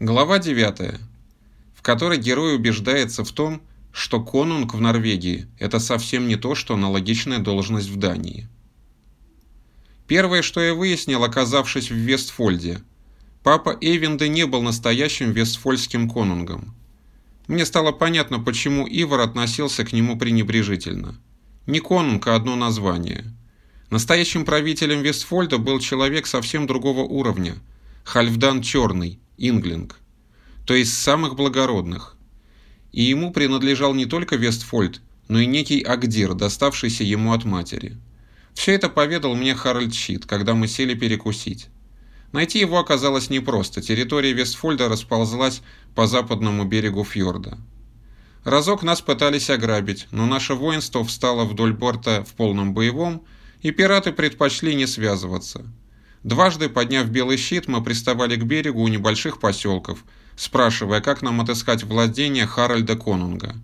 Глава 9, в которой герой убеждается в том, что конунг в Норвегии – это совсем не то, что аналогичная должность в Дании. Первое, что я выяснил, оказавшись в Вестфольде, папа Эйвинда не был настоящим вестфольским конунгом. Мне стало понятно, почему Ивар относился к нему пренебрежительно. Не конунг, а одно название. Настоящим правителем Вестфольда был человек совсем другого уровня – Хальфдан Черный, Инглинг, то есть самых благородных. И ему принадлежал не только Вестфольд, но и некий Агдир, доставшийся ему от матери. Все это поведал мне Харальд Щит, когда мы сели перекусить. Найти его оказалось непросто, территория Вестфольда расползлась по западному берегу фьорда. Разок нас пытались ограбить, но наше воинство встало вдоль борта в полном боевом, и пираты предпочли не связываться. Дважды, подняв белый щит, мы приставали к берегу у небольших поселков, спрашивая, как нам отыскать владение Харальда Конунга.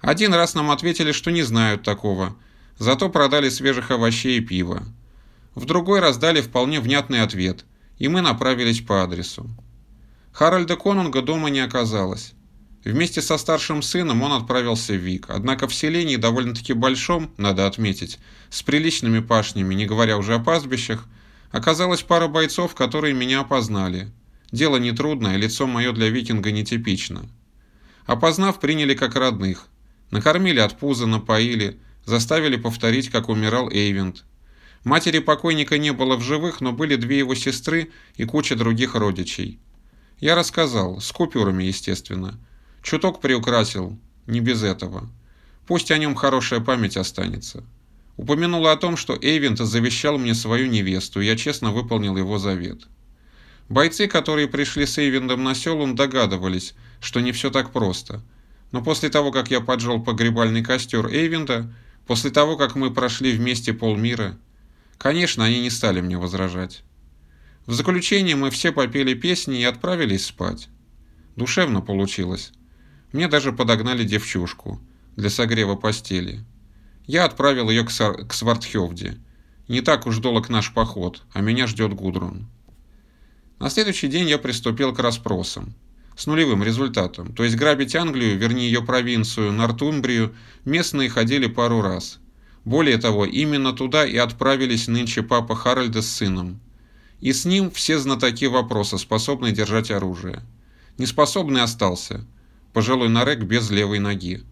Один раз нам ответили, что не знают такого, зато продали свежих овощей и пива. В другой раз дали вполне внятный ответ – и мы направились по адресу. Харальда Конунга дома не оказалось. Вместе со старшим сыном он отправился в Вик, однако в селении довольно-таки большом, надо отметить, с приличными пашнями, не говоря уже о пастбищах, оказалась пара бойцов, которые меня опознали. Дело нетрудное, лицо мое для викинга нетипично. Опознав, приняли как родных. Накормили от пуза, напоили, заставили повторить, как умирал Эйвент. Матери покойника не было в живых, но были две его сестры и куча других родичей. Я рассказал, с купюрами, естественно. Чуток приукрасил, не без этого. Пусть о нем хорошая память останется. Упомянула о том, что Эйвент завещал мне свою невесту, и я честно выполнил его завет. Бойцы, которые пришли с Эйвендом на селун, догадывались, что не все так просто. Но после того, как я поджег погребальный костер Эйвенда, после того, как мы прошли вместе полмира, Конечно, они не стали мне возражать. В заключение мы все попели песни и отправились спать. Душевно получилось. Мне даже подогнали девчушку для согрева постели. Я отправил ее к, Сар к Свардхевде. Не так уж долг наш поход, а меня ждет Гудрун. На следующий день я приступил к расспросам. С нулевым результатом. То есть грабить Англию, вернее ее провинцию, Нортумбрию, местные ходили пару раз. Более того, именно туда и отправились нынче папа Харальда с сыном. И с ним все знатоки вопроса, способные держать оружие. Неспособный остался, пожилой нарек без левой ноги.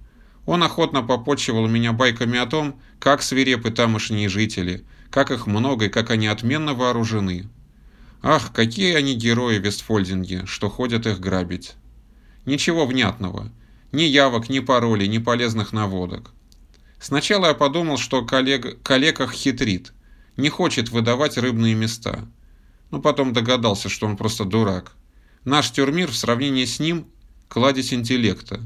Он охотно попочивал меня байками о том, как свирепы тамошние жители, как их много и как они отменно вооружены. Ах, какие они герои Вестфольдинги, что ходят их грабить. Ничего внятного. Ни явок, ни паролей, ни полезных наводок. Сначала я подумал, что коллег, коллегах хитрит, не хочет выдавать рыбные места. Но потом догадался, что он просто дурак. Наш тюрмир в сравнении с ним – кладезь интеллекта.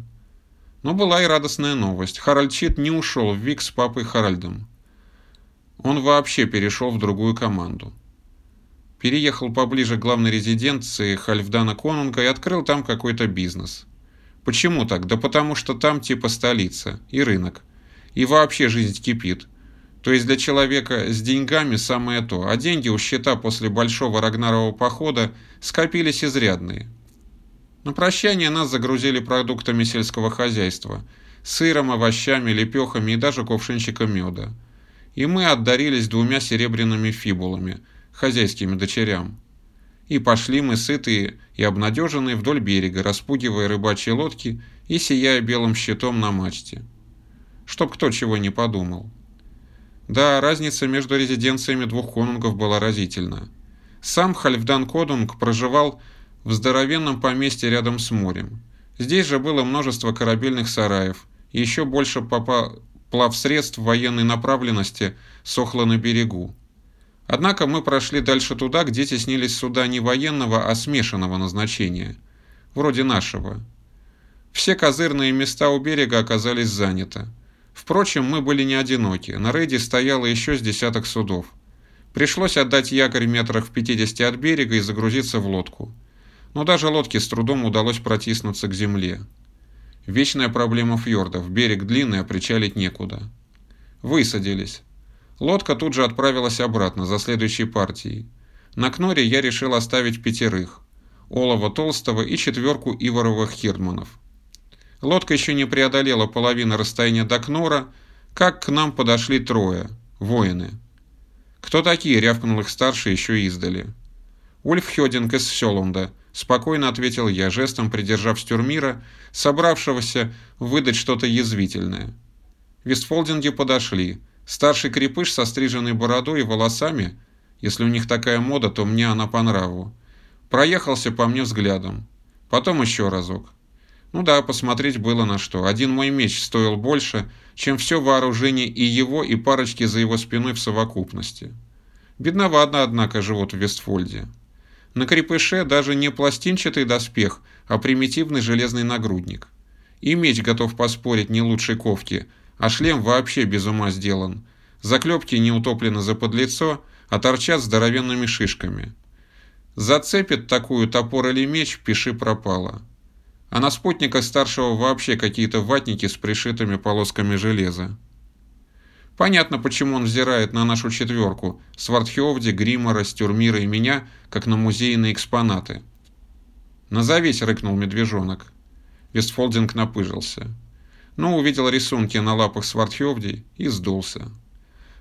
Но была и радостная новость. Харальд Чит не ушел в Вик с папой Харальдом. Он вообще перешел в другую команду. Переехал поближе к главной резиденции Хальфдана Конунга и открыл там какой-то бизнес. Почему так? Да потому что там типа столица и рынок – и вообще жизнь кипит. То есть для человека с деньгами самое то, а деньги у счета после большого Рагнарового похода скопились изрядные. На прощание нас загрузили продуктами сельского хозяйства, сыром, овощами, лепехами и даже кувшинчиком меда. И мы отдарились двумя серебряными фибулами, хозяйскими дочерям. И пошли мы сытые и обнадеженные вдоль берега, распугивая рыбачьи лодки и сияя белым щитом на мачте чтоб кто чего не подумал. Да, разница между резиденциями двух конунгов была разительна. Сам Хальфдан Кодунг проживал в здоровенном поместье рядом с морем. Здесь же было множество корабельных сараев, еще больше плавсредств военной направленности сохло на берегу. Однако мы прошли дальше туда, где теснились суда не военного, а смешанного назначения, вроде нашего. Все козырные места у берега оказались заняты. Впрочем, мы были не одиноки. На рейде стояло еще с десяток судов. Пришлось отдать якорь метрах в 50 от берега и загрузиться в лодку. Но даже лодке с трудом удалось протиснуться к земле. Вечная проблема фьордов. Берег длинный, а причалить некуда. Высадились. Лодка тут же отправилась обратно, за следующей партией. На Кноре я решил оставить пятерых. Олова Толстого и четверку Иваровых Хирдманов. Лодка еще не преодолела половины расстояния до Кнора, как к нам подошли трое, воины. «Кто такие?» — рявкнул их старший еще издали. «Ульф Хёдинг из Селунда», — спокойно ответил я, жестом придержав Стюрмира, собравшегося выдать что-то язвительное. Вестфолдинги подошли. Старший крепыш со стриженной бородой и волосами, если у них такая мода, то мне она по нраву, проехался по мне взглядом. Потом еще разок. Ну да, посмотреть было на что. Один мой меч стоил больше, чем все вооружение и его, и парочки за его спиной в совокупности. Бедновато, однако, живут в Вестфольде. На крепыше даже не пластинчатый доспех, а примитивный железный нагрудник. И меч готов поспорить не лучшей ковки, а шлем вообще без ума сделан. Заклепки не утоплены заподлицо, а торчат здоровенными шишками. Зацепит такую топор или меч, пиши пропало а на спутниках старшего вообще какие-то ватники с пришитыми полосками железа. Понятно, почему он взирает на нашу четверку – Свардхевди, Гримора, Стюрмира и меня, как на музейные экспонаты. «Назовись», – рыкнул медвежонок. Вестфолдинг напыжился. Но увидел рисунки на лапах Свардхевди и сдулся.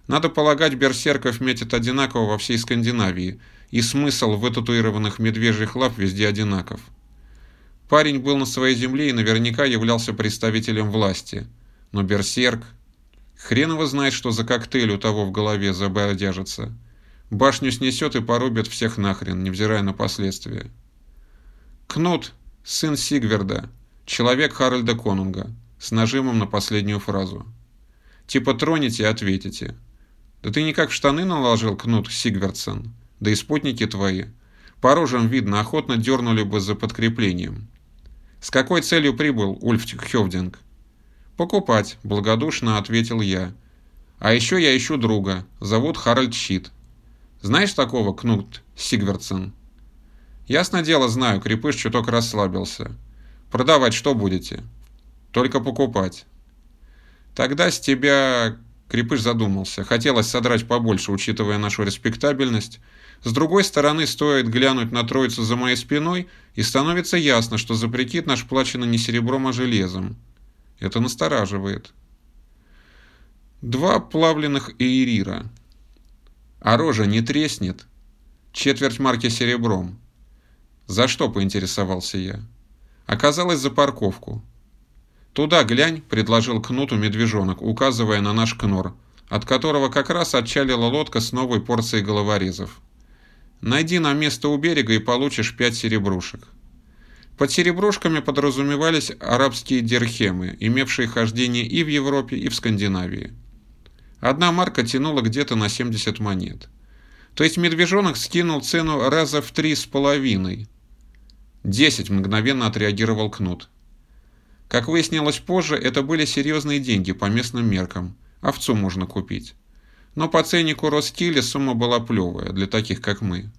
Надо полагать, берсерков метят одинаково во всей Скандинавии, и смысл вытатуированных медвежьих лап везде одинаков – Парень был на своей земле и наверняка являлся представителем власти. Но берсерк... Хрен его знает, что за коктейль у того в голове забодяжится. Башню снесет и порубит всех нахрен, невзирая на последствия. Кнут, сын Сигверда, человек Харальда Конунга, с нажимом на последнюю фразу. Типа тронете и ответите. Да ты никак в штаны наложил, Кнут Сигвардсон, да и спутники твои. По рожам видно, охотно дернули бы за подкреплением. «С какой целью прибыл Ульф Хевдинг?» «Покупать», – благодушно ответил я. «А еще я ищу друга. Зовут Харальд Щит. Знаешь такого, Кнут Сигвардсен?» «Ясно дело, знаю, крепыш чуток расслабился. Продавать что будете?» «Только покупать». «Тогда с тебя...» Крепыш задумался. Хотелось содрать побольше, учитывая нашу респектабельность, с другой стороны, стоит глянуть на троицу за моей спиной, и становится ясно, что за прикид наш плачено не серебром, а железом. Это настораживает. Два плавленных эйрира. А рожа не треснет. Четверть марки серебром. За что, поинтересовался я. Оказалось, за парковку. «Туда глянь», — предложил кнуту медвежонок, указывая на наш кнор, от которого как раз отчалила лодка с новой порцией головорезов. Найди нам место у берега и получишь пять серебрушек. Под серебрушками подразумевались арабские дирхемы, имевшие хождение и в Европе, и в Скандинавии. Одна марка тянула где-то на 70 монет. То есть медвежонок скинул цену раза в три с половиной. Десять мгновенно отреагировал Кнут. Как выяснилось позже, это были серьезные деньги по местным меркам. Овцу можно купить. Но по ценнику Роскиле сумма была плевая, для таких как мы.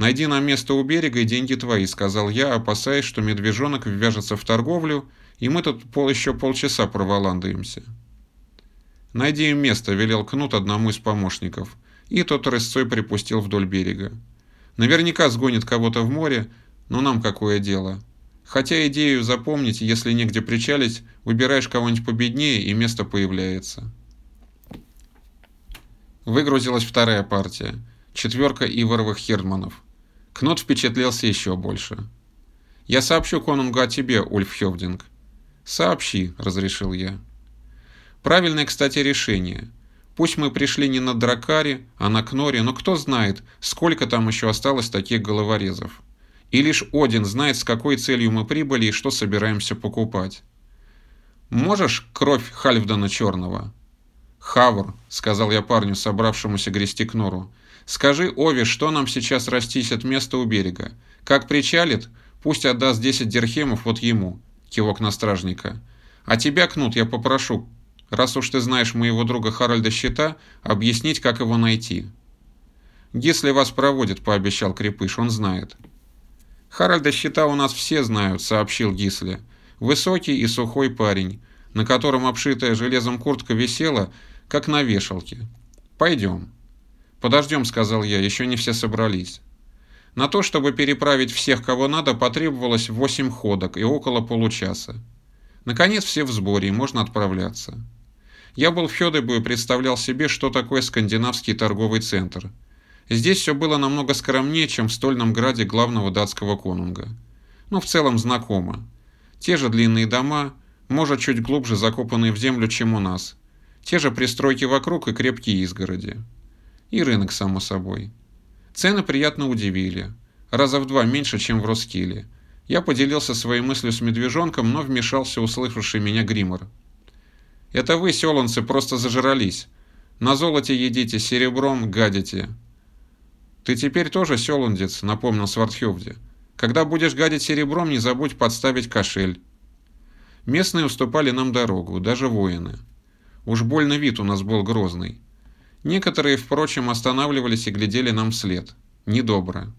«Найди нам место у берега, и деньги твои», — сказал я, опасаясь, что медвежонок ввяжется в торговлю, и мы тут пол, еще полчаса проволандаемся. «Найди им место», — велел Кнут одному из помощников, и тот рысцой припустил вдоль берега. «Наверняка сгонит кого-то в море, но нам какое дело?» Хотя идею запомнить, если негде причалить, выбираешь кого-нибудь победнее, и место появляется. Выгрузилась вторая партия. Четверка Иваровых Хердманов. Кнут впечатлился еще больше. «Я сообщу конунгу о тебе, Ульф Хевдинг». «Сообщи», — разрешил я. Правильное, кстати, решение. Пусть мы пришли не на Дракаре, а на Кноре, но кто знает, сколько там еще осталось таких головорезов. И лишь Один знает, с какой целью мы прибыли и что собираемся покупать. «Можешь кровь Хальфдана Черного?» «Хавр», — сказал я парню, собравшемуся грести к нору, — «скажи Ове, что нам сейчас растись от места у берега. Как причалит, пусть отдаст 10 дирхемов вот ему», — кивок на стражника. «А тебя, Кнут, я попрошу, раз уж ты знаешь моего друга Харальда Щита, объяснить, как его найти». «Гисли вас проводит», — пообещал Крепыш, — он знает. «Харальда Щита у нас все знают», — сообщил Гисли. «Высокий и сухой парень, на котором обшитая железом куртка висела, как на вешалке. «Пойдем». «Подождем», — сказал я, — «еще не все собрались». На то, чтобы переправить всех, кого надо, потребовалось 8 ходок и около получаса. Наконец все в сборе и можно отправляться. Я был в Хёдебу и представлял себе, что такое скандинавский торговый центр. Здесь все было намного скромнее, чем в стольном граде главного датского конунга. Но ну, в целом знакомо. Те же длинные дома, может чуть глубже закопанные в землю, чем у нас. Те же пристройки вокруг и крепкие изгороди. И рынок, само собой. Цены приятно удивили. Раза в два меньше, чем в Роскиле. Я поделился своей мыслью с медвежонком, но вмешался услышавший меня гримор. «Это вы, селанцы, просто зажрались. На золоте едите, серебром гадите». «Ты теперь тоже селандец», — напомнил Свардхевде. «Когда будешь гадить серебром, не забудь подставить кошель». Местные уступали нам дорогу, даже воины. Уж больно вид у нас был грозный. Некоторые, впрочем, останавливались и глядели нам вслед. Недобро.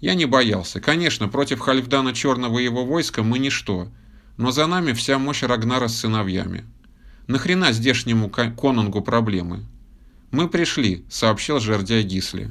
Я не боялся. Конечно, против Хальфдана Черного и его войска мы ничто, но за нами вся мощь Рагнара с сыновьями. Нахрена здешнему конунгу проблемы? Мы пришли, сообщил жердяй Гисли.